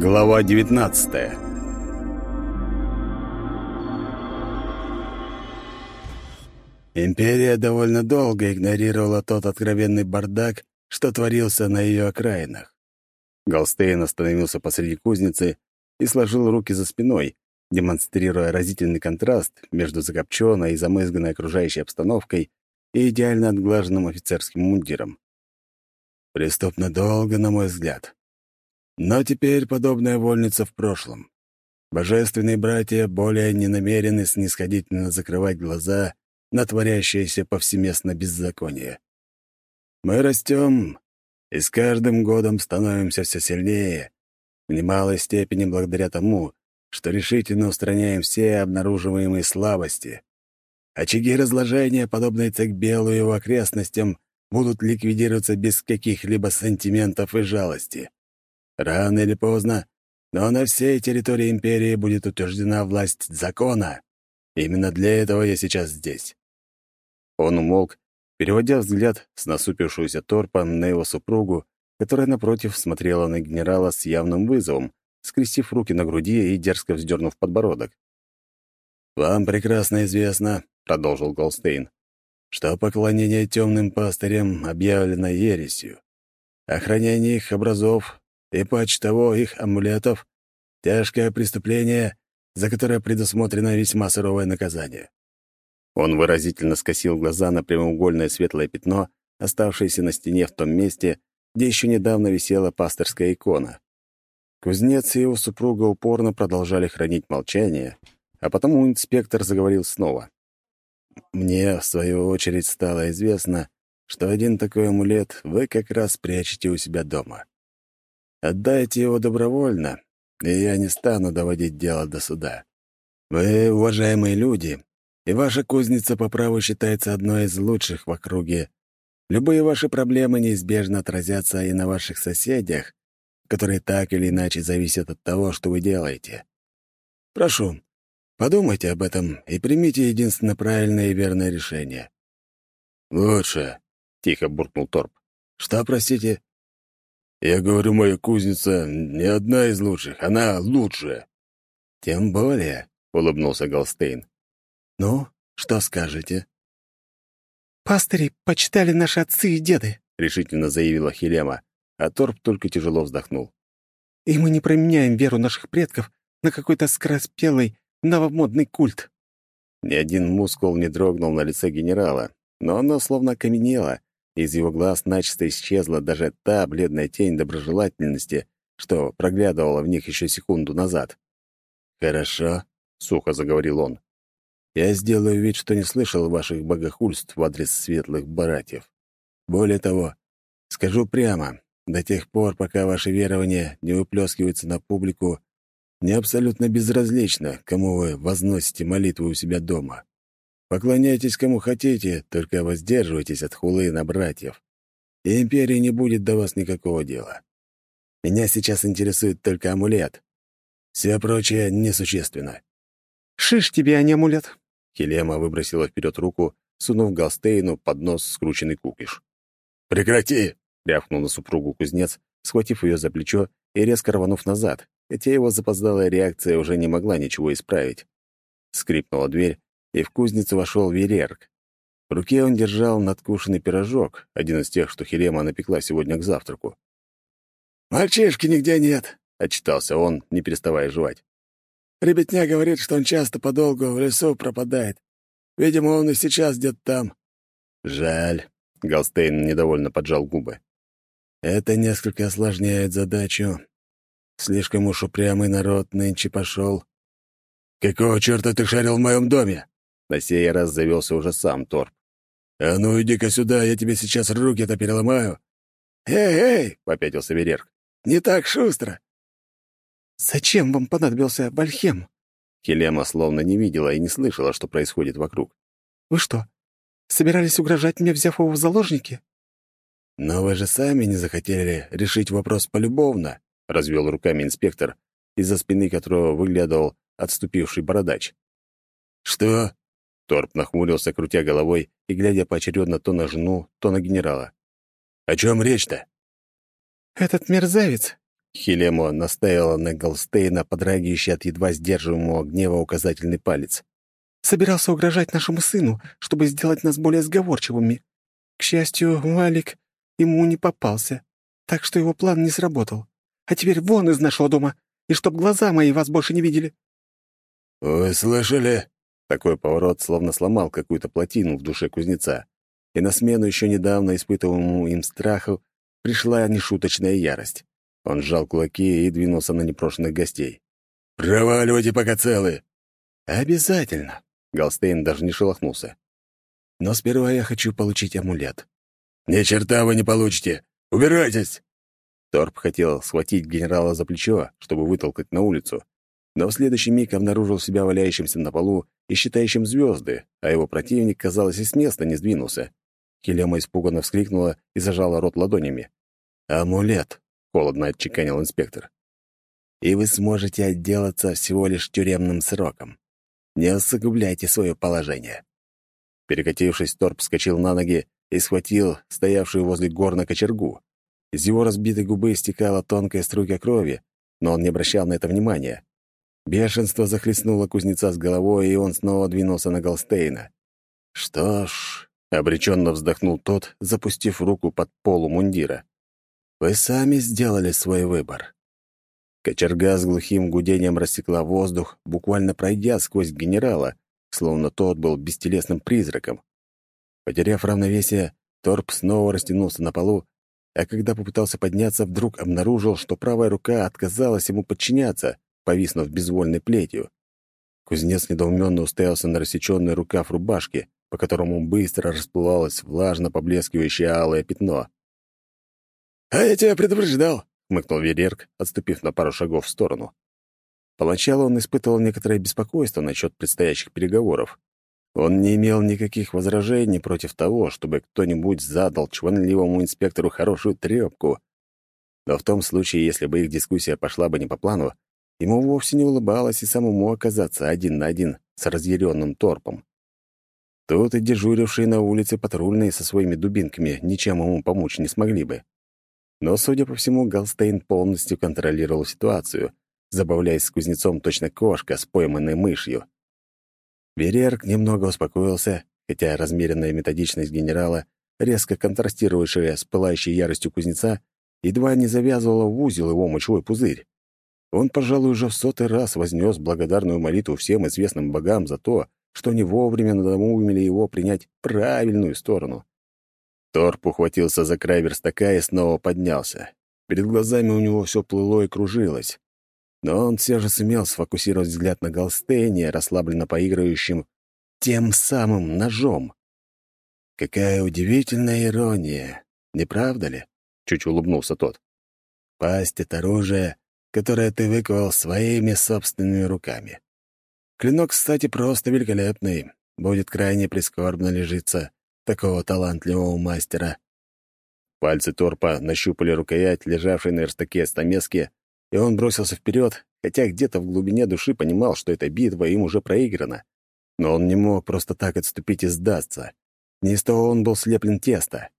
Глава 19 Империя довольно долго игнорировала тот откровенный бардак, что творился на ее окраинах. Голстейн остановился посреди кузницы и сложил руки за спиной, демонстрируя разительный контраст между закопченной и замызганной окружающей обстановкой и идеально отглаженным офицерским мундиром. Преступно долго, на мой взгляд. Но теперь подобная вольница в прошлом. Божественные братья более не намерены снисходительно закрывать глаза на творящееся повсеместно беззаконие. Мы растем и с каждым годом становимся все сильнее, в немалой степени благодаря тому, что решительно устраняем все обнаруживаемые слабости. Очаги разложения, подобные Цекбелу и его окрестностям, будут ликвидироваться без каких-либо сантиментов и жалости. Рано или поздно, но на всей территории империи будет утверждена власть закона. Именно для этого я сейчас здесь». Он умолк, переводя взгляд с насупившегося торпа на его супругу, которая, напротив, смотрела на генерала с явным вызовом, скрестив руки на груди и дерзко вздернув подбородок. «Вам прекрасно известно», — продолжил Голстейн, «что поклонение темным пастырям объявлено ересью. Охранение их образов и пач того их амулетов — тяжкое преступление, за которое предусмотрено весьма суровое наказание». Он выразительно скосил глаза на прямоугольное светлое пятно, оставшееся на стене в том месте, где еще недавно висела пасторская икона. Кузнец и его супруга упорно продолжали хранить молчание, а потому инспектор заговорил снова. «Мне, в свою очередь, стало известно, что один такой амулет вы как раз прячете у себя дома. Отдайте его добровольно, и я не стану доводить дело до суда. Вы уважаемые люди, и ваша кузница по праву считается одной из лучших в округе Любые ваши проблемы неизбежно отразятся и на ваших соседях, которые так или иначе зависят от того, что вы делаете. Прошу, подумайте об этом и примите единственно правильное и верное решение. «Лучше», — тихо буркнул Торп. «Что, простите?» «Я говорю, моя кузница не одна из лучших, она лучшая». «Тем более», — улыбнулся Голстейн. «Ну, что скажете?» «Пастыри почитали наши отцы и деды», — решительно заявила Хелема, а Торп только тяжело вздохнул. «И мы не променяем веру наших предков на какой-то скороспелый новомодный культ». Ни один мускул не дрогнул на лице генерала, но оно словно окаменело, и из его глаз начисто исчезла даже та бледная тень доброжелательности, что проглядывала в них еще секунду назад. «Хорошо», — сухо заговорил он. Я сделаю вид, что не слышал ваших богохульств в адрес светлых братьев. Более того, скажу прямо, до тех пор, пока ваши верования не выплескиваются на публику, мне абсолютно безразлично, кому вы возносите молитву у себя дома. Поклоняйтесь кому хотите, только воздерживайтесь от хулы на братьев. И империи не будет до вас никакого дела. Меня сейчас интересует только амулет. Все прочее несущественно. «Шиш тебе, а не амулет!» Хелема выбросила вперед руку, сунув Галстейну под нос скрученный кукиш. «Прекрати!» — рявкнул на супругу кузнец, схватив ее за плечо и резко рванув назад, хотя его запоздалая реакция уже не могла ничего исправить. Скрипнула дверь, и в кузницу вошел Верерк. В руке он держал надкушенный пирожок, один из тех, что Хелема напекла сегодня к завтраку. «Мальчишки нигде нет», — отчитался он, не переставая жевать. Ребятня говорит, что он часто подолгу в лесу пропадает. Видимо, он и сейчас где-то там». «Жаль», — Галстейн недовольно поджал губы. «Это несколько осложняет задачу. Слишком уж упрямый народ нынче пошел. «Какого черта ты шарил в моем доме?» На сей раз завелся уже сам Торп. «А ну иди-ка сюда, я тебе сейчас руки-то переломаю». «Эй, эй!» — попятился Верерк. «Не так шустро. «Зачем вам понадобился Вальхем?» Хелема словно не видела и не слышала, что происходит вокруг. «Вы что, собирались угрожать мне, взяв его в заложники?» «Но вы же сами не захотели решить вопрос полюбовно», — развел руками инспектор, из-за спины которого выглядывал отступивший бородач. «Что?» — Торп нахмурился, крутя головой и глядя поочередно то на жену, то на генерала. «О чем речь-то?» «Этот мерзавец Хилемо наставила на Голстейна подрагивающий от едва сдерживаемого гнева указательный палец. «Собирался угрожать нашему сыну, чтобы сделать нас более сговорчивыми. К счастью, Валик ему не попался, так что его план не сработал. А теперь вон из нашего дома, и чтоб глаза мои вас больше не видели». «Вы слышали?» Такой поворот словно сломал какую-то плотину в душе кузнеца, и на смену еще недавно испытываемому им страху пришла нешуточная ярость. Он сжал кулаки и двинулся на непрошенных гостей. «Проваливайте, пока целы!» «Обязательно!» — Галстейн даже не шелохнулся. «Но сперва я хочу получить амулет». «Ни черта вы не получите! Убирайтесь!» Торп хотел схватить генерала за плечо, чтобы вытолкать на улицу, но в следующий миг обнаружил себя валяющимся на полу и считающим звезды, а его противник, казалось, и с места не сдвинулся. Хелема испуганно вскрикнула и зажала рот ладонями. «Амулет!» холодно отчеканил инспектор. «И вы сможете отделаться всего лишь тюремным сроком. Не усугубляйте свое положение». Перекатившись, Торп вскочил на ноги и схватил стоявшую возле горна кочергу. Из его разбитой губы стекала тонкая струйка крови, но он не обращал на это внимания. Бешенство захлестнуло кузнеца с головой, и он снова двинулся на Голстейна. «Что ж...» — обреченно вздохнул тот, запустив руку под полу мундира. Вы сами сделали свой выбор. Кочерга с глухим гудением рассекла воздух, буквально пройдя сквозь генерала, словно тот был бестелесным призраком. Потеряв равновесие, Торп снова растянулся на полу, а когда попытался подняться, вдруг обнаружил, что правая рука отказалась ему подчиняться, повиснув безвольной плетью. Кузнец недоуменно уставился на рассеченный рукав рубашки, по которому быстро расплывалось влажно поблескивающее алое пятно. «А я тебя предупреждал», — хмыкнул Верерк, отступив на пару шагов в сторону. Поначалу он испытывал некоторое беспокойство насчет предстоящих переговоров. Он не имел никаких возражений против того, чтобы кто-нибудь задал чванливому инспектору хорошую трёпку. Но в том случае, если бы их дискуссия пошла бы не по плану, ему вовсе не улыбалось и самому оказаться один на один с разъяренным торпом. Тут и дежурившие на улице патрульные со своими дубинками ничем ему помочь не смогли бы. Но, судя по всему, Галстейн полностью контролировал ситуацию, забавляясь с кузнецом точно кошка с пойманной мышью. Берерк немного успокоился, хотя размеренная методичность генерала, резко контрастировавшая с пылающей яростью кузнеца, едва не завязывала в узел его мочевой пузырь. Он, пожалуй, уже в сотый раз вознес благодарную молитву всем известным богам за то, что они вовремя надумали его принять правильную сторону. Торп ухватился за край верстака и снова поднялся. Перед глазами у него все плыло и кружилось. Но он все же сумел сфокусировать взгляд на Голстейне, расслабленно поигрывающим тем самым ножом. «Какая удивительная ирония, не правда ли?» — чуть улыбнулся тот. «Пасть — это оружие, которое ты выковал своими собственными руками. Клинок, кстати, просто великолепный, будет крайне прискорбно лежиться такого талантливого мастера. Пальцы торпа нащупали рукоять, лежавшей на верстаке стамески, и он бросился вперед, хотя где-то в глубине души понимал, что эта битва им уже проиграна. Но он не мог просто так отступить и сдаться. Не из того он был слеплен тесто.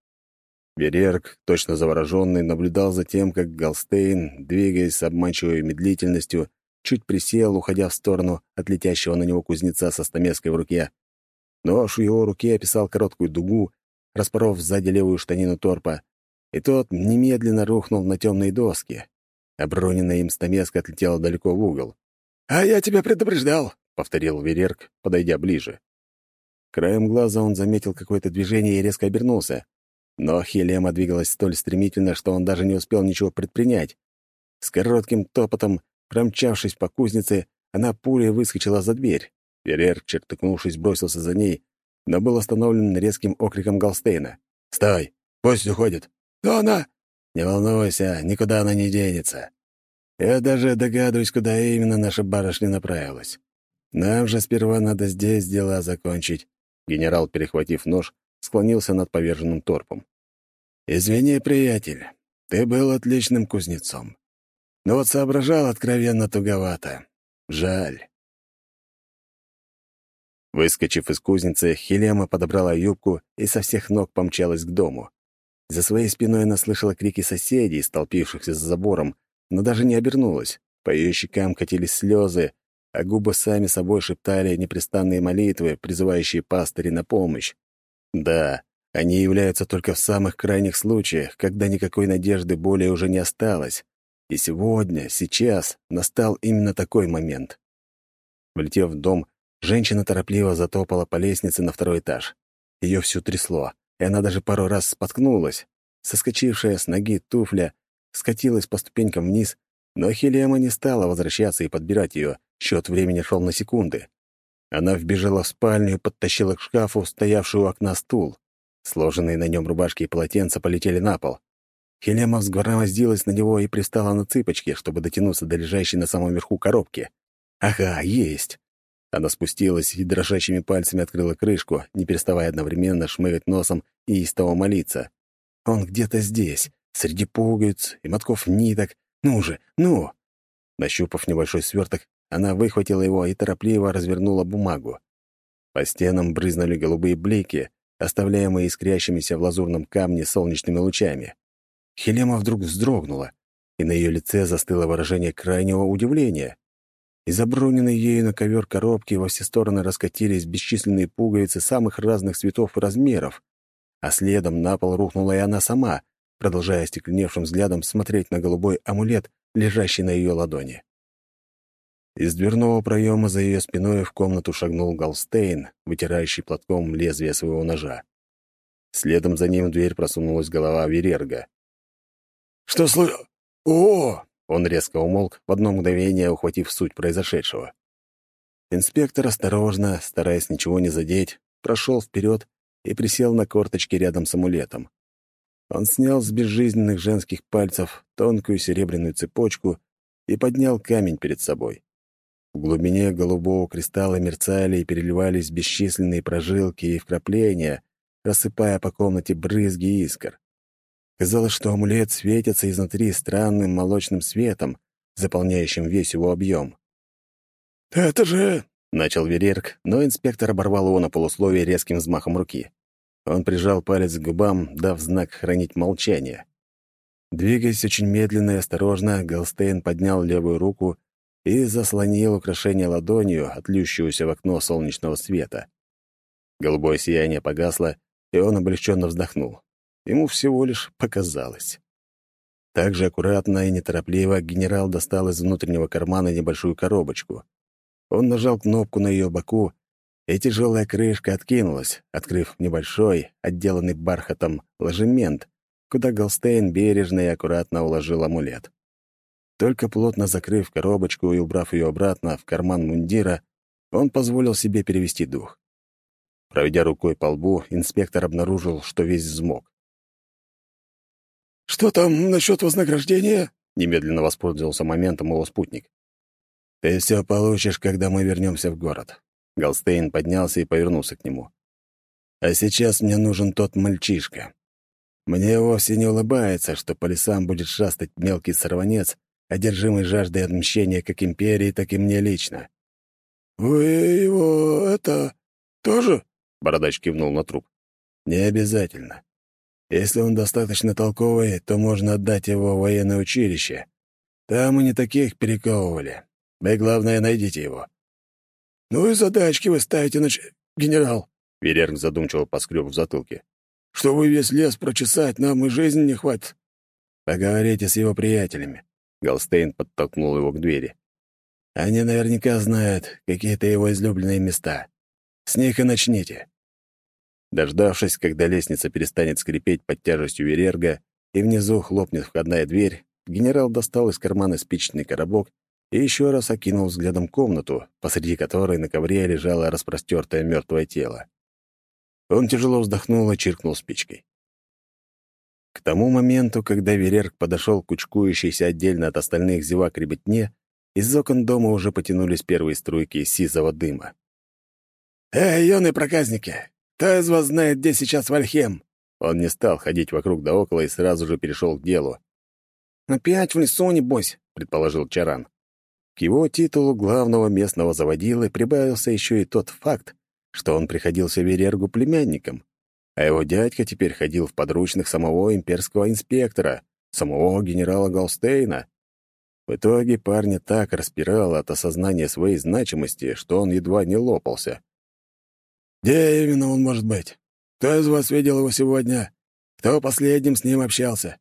Берерк, точно завороженный, наблюдал за тем, как Галстейн, двигаясь с обманчивой медлительностью, чуть присел, уходя в сторону от летящего на него кузнеца со стамеской в руке, Нож в его руке описал короткую дугу, распоров сзади левую штанину торпа, и тот немедленно рухнул на темные доски. Оброненная им стамеска отлетела далеко в угол. «А я тебя предупреждал», — повторил Верерк, подойдя ближе. Краем глаза он заметил какое-то движение и резко обернулся. Но Хелема двигалась столь стремительно, что он даже не успел ничего предпринять. С коротким топотом, промчавшись по кузнице, она пулей выскочила за дверь. Верер, чертыкнувшись, бросился за ней, но был остановлен резким окриком Галстейна. «Стой! Пусть уходит!» «Но она...» «Не волнуйся, никуда она не денется. Я даже догадываюсь, куда именно наша барышня направилась. Нам же сперва надо здесь дела закончить». Генерал, перехватив нож, склонился над поверженным торпом. «Извини, приятель, ты был отличным кузнецом. Но вот соображал откровенно туговато. Жаль. Выскочив из кузницы, Хелема подобрала юбку и со всех ног помчалась к дому. За своей спиной она слышала крики соседей, столпившихся за забором, но даже не обернулась. По ее щекам катились слезы, а губы сами собой шептали непрестанные молитвы, призывающие пастыри на помощь. Да, они являются только в самых крайних случаях, когда никакой надежды более уже не осталось. И сегодня, сейчас настал именно такой момент. Влетев в дом, женщина торопливо затопала по лестнице на второй этаж. Ее всю трясло, и она даже пару раз споткнулась. Соскочившая с ноги туфля скатилась по ступенькам вниз, но Хелема не стала возвращаться и подбирать ее, счет времени шел на секунды. Она вбежала в спальню и подтащила к шкафу стоявшую у окна стул. Сложенные на нем рубашки и полотенца полетели на пол. Хелема взгромоздилась на него и пристала на цыпочки, чтобы дотянуться до лежащей на самом верху коробки. «Ага, есть!» Она спустилась и дрожащими пальцами открыла крышку, не переставая одновременно шмыгать носом и истово молиться. «Он где-то здесь, среди пуговиц и мотков ниток. Ну же, ну!» Нащупав небольшой сверток, она выхватила его и торопливо развернула бумагу. По стенам брызнули голубые блики, оставляемые искрящимися в лазурном камне солнечными лучами. Хелема вдруг вздрогнула, и на ее лице застыло выражение крайнего удивления. Из оброненной ею на ковер коробки во все стороны раскатились бесчисленные пуговицы самых разных цветов и размеров, а следом на пол рухнула и она сама, продолжая остекленевшим взглядом смотреть на голубой амулет, лежащий на ее ладони. Из дверного проема за ее спиной в комнату шагнул Галстейн, вытирающий платком лезвие своего ножа. Следом за ним в дверь просунулась голова Верерга. «Что слу... О!» Он резко умолк, в одно мгновение ухватив суть произошедшего. Инспектор осторожно, стараясь ничего не задеть, прошел вперед и присел на корточки рядом с амулетом. Он снял с безжизненных женских пальцев тонкую серебряную цепочку и поднял камень перед собой. В глубине голубого кристалла мерцали и переливались бесчисленные прожилки и вкрапления, рассыпая по комнате брызги искр. Казалось, что амулет светится изнутри странным молочным светом, заполняющим весь его объем. «Это же...» — начал Верерк, но инспектор оборвал его на полусловие резким взмахом руки. Он прижал палец к губам, дав знак хранить молчание. Двигаясь очень медленно и осторожно, Галстейн поднял левую руку и заслонил украшение ладонью от в окно солнечного света. Голубое сияние погасло, и он облегченно вздохнул. Ему всего лишь показалось. Так же аккуратно и неторопливо генерал достал из внутреннего кармана небольшую коробочку. Он нажал кнопку на ее боку, и тяжелая крышка откинулась, открыв небольшой, отделанный бархатом, ложемент, куда Голстейн бережно и аккуратно уложил амулет. Только плотно закрыв коробочку и убрав ее обратно в карман мундира, он позволил себе перевести дух. Проведя рукой по лбу, инспектор обнаружил, что весь взмок. «Что там насчет вознаграждения?» — немедленно воспользовался моментом его спутник. «Ты все получишь, когда мы вернемся в город». Голстейн поднялся и повернулся к нему. «А сейчас мне нужен тот мальчишка. Мне вовсе не улыбается, что по лесам будет шастать мелкий сорванец, одержимый жаждой отмщения как империи, так и мне лично. «Вы его... это... тоже?» — Бородач кивнул на труп. «Не обязательно. Если он достаточно толковый, то можно отдать его в военное училище. Там и не таких перековывали. Вы, главное, найдите его». «Ну и задачки вы ставите, нач... генерал», — Верерк задумчиво поскреб в затылке. «Что вы весь лес прочесать, нам и жизни не хватит». «Поговорите с его приятелями. Голстейн подтолкнул его к двери. «Они наверняка знают какие-то его излюбленные места. С них и начните». Дождавшись, когда лестница перестанет скрипеть под тяжестью Верерга и внизу хлопнет входная дверь, генерал достал из кармана спичечный коробок и еще раз окинул взглядом комнату, посреди которой на ковре лежало распростертое мертвое тело. Он тяжело вздохнул и чиркнул спичкой. К тому моменту, когда Верерк подошел к кучкующейся отдельно от остальных зевак ребятне, из окон дома уже потянулись первые струйки сизого дыма. «Эй, юные проказники! Кто из вас знает, где сейчас Вальхем?» Он не стал ходить вокруг да около и сразу же перешел к делу. «Опять в лесу, небось», — предположил Чаран. К его титулу главного местного заводилы прибавился еще и тот факт, что он приходился Верергу племянником а его дядька теперь ходил в подручных самого имперского инспектора, самого генерала Голстейна. В итоге парня так распирало от осознания своей значимости, что он едва не лопался. «Где именно он может быть? Кто из вас видел его сегодня? Кто последним с ним общался?»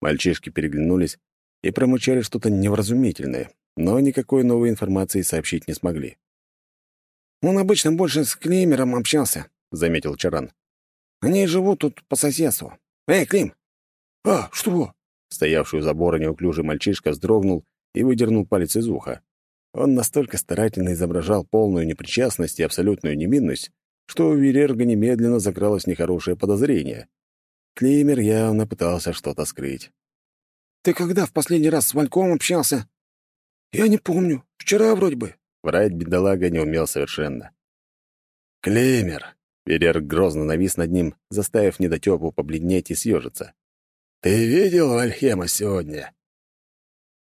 Мальчишки переглянулись и промычали что-то невразумительное, но никакой новой информации сообщить не смогли. «Он обычно больше с Климером общался», — заметил Чаран. «Они живут тут по соседству. Эй, Клим!» «А, что?» Стоявший у забора неуклюжий мальчишка вздрогнул и выдернул палец из уха. Он настолько старательно изображал полную непричастность и абсолютную невинность, что у Верерга немедленно закралось нехорошее подозрение. Клеймер явно пытался что-то скрыть. «Ты когда в последний раз с Вальком общался?» «Я не помню. Вчера вроде бы». Врать бедолага не умел совершенно. «Клеймер!» — Верерг грозно навис над ним, заставив недотёпу побледнеть и съежиться. «Ты видел Вальхема сегодня?»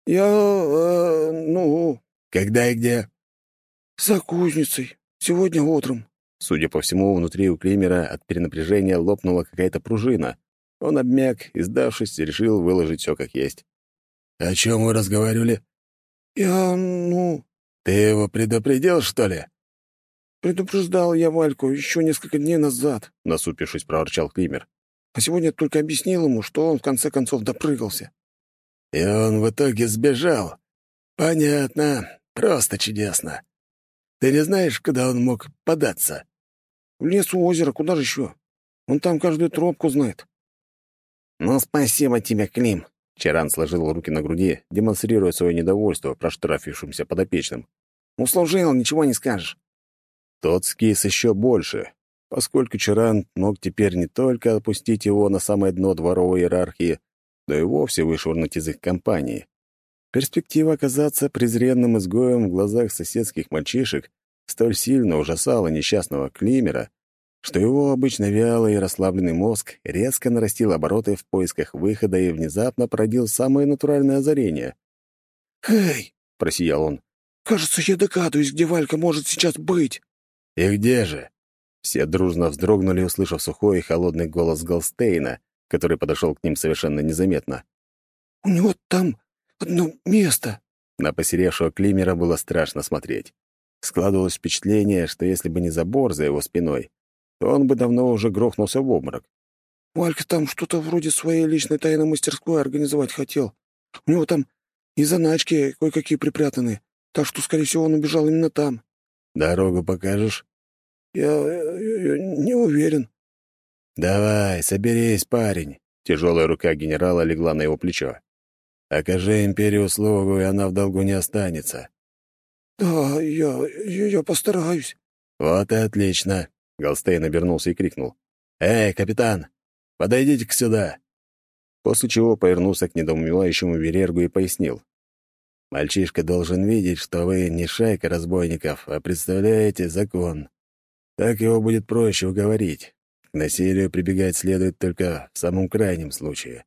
«Я... Э, ну...» «Когда и где?» «За кузницей. Сегодня утром». Судя по всему, внутри у Клеймера от перенапряжения лопнула какая-то пружина. Он обмяк и, сдавшись, решил выложить все как есть. «О чем вы разговаривали?» «Я... ну...» «Ты его предупредил, что ли?» «Предупреждал я Вальку еще несколько дней назад», — насупившись, проворчал Климер. А сегодня только объяснил ему, что он в конце концов допрыгался. И он в итоге сбежал. Понятно. Просто чудесно. Ты не знаешь, куда он мог податься? В лес у озера, куда же еще? Он там каждую тропку знает. «Ну, спасибо тебе, Клим!» Чаран сложил руки на груди, демонстрируя свое недовольство проштрафившимся подопечным. «Услужил, ничего не скажешь». Тот скис еще больше, поскольку Чаран мог теперь не только опустить его на самое дно дворовой иерархии, но и вовсе вышвырнуть из их компании. Перспектива оказаться презренным изгоем в глазах соседских мальчишек столь сильно ужасала несчастного Климера, что его обычно вялый и расслабленный мозг резко нарастил обороты в поисках выхода и внезапно породил самое натуральное озарение. «Эй!» — просиял он. «Кажется, я догадываюсь, где Валька может сейчас быть». «И где же?» Все дружно вздрогнули, услышав сухой и холодный голос Голстейна, который подошел к ним совершенно незаметно. «У него там одно место». На посеревшего Климера было страшно смотреть. Складывалось впечатление, что если бы не забор за его спиной, то он бы давно уже грохнулся в обморок. «Валька там что-то вроде своей личной тайной мастерской организовать хотел. У него там и заначки кое-какие припрятаны, так что, скорее всего, он убежал именно там». «Дорогу покажешь?» Я, я, я не уверен. Давай, соберись, парень. Тяжелая рука генерала легла на его плечо. Окажи империи услугу, и она в долгу не останется. Да, я, я, я постараюсь. Вот и отлично. Голстейн обернулся и крикнул. «Эй, капитан, подойдите-ка сюда!» После чего повернулся к недоумевающему Верергу и пояснил. «Мальчишка должен видеть, что вы не шайка разбойников, а представляете закон. Так его будет проще уговорить. К насилию прибегать следует только в самом крайнем случае.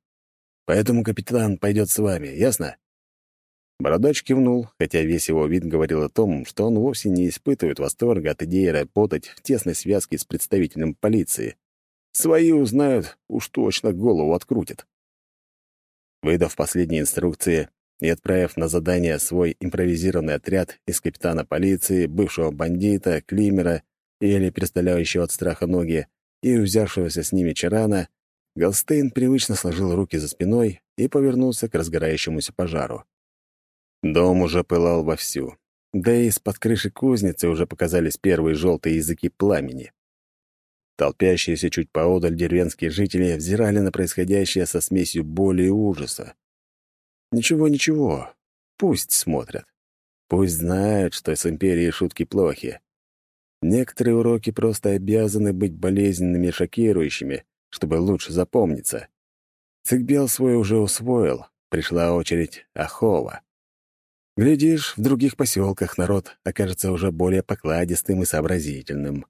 Поэтому капитан пойдет с вами, ясно?» Бородач кивнул, хотя весь его вид говорил о том, что он вовсе не испытывает восторга от идеи работать в тесной связке с представителем полиции. Свои узнают, уж точно голову открутят. Выдав последние инструкции и отправив на задание свой импровизированный отряд из капитана полиции, бывшего бандита, климера еле переставляющего от страха ноги, и взявшегося с ними Чарана, Голстейн привычно сложил руки за спиной и повернулся к разгорающемуся пожару. Дом уже пылал вовсю, да и из-под крыши кузницы уже показались первые желтые языки пламени. Толпящиеся чуть поодаль деревенские жители взирали на происходящее со смесью боли и ужаса. Ничего-ничего, пусть смотрят. Пусть знают, что с Империей шутки плохи. Некоторые уроки просто обязаны быть болезненными шокирующими, чтобы лучше запомниться. Цикбел свой уже усвоил, пришла очередь Ахова. Глядишь, в других поселках народ окажется уже более покладистым и сообразительным.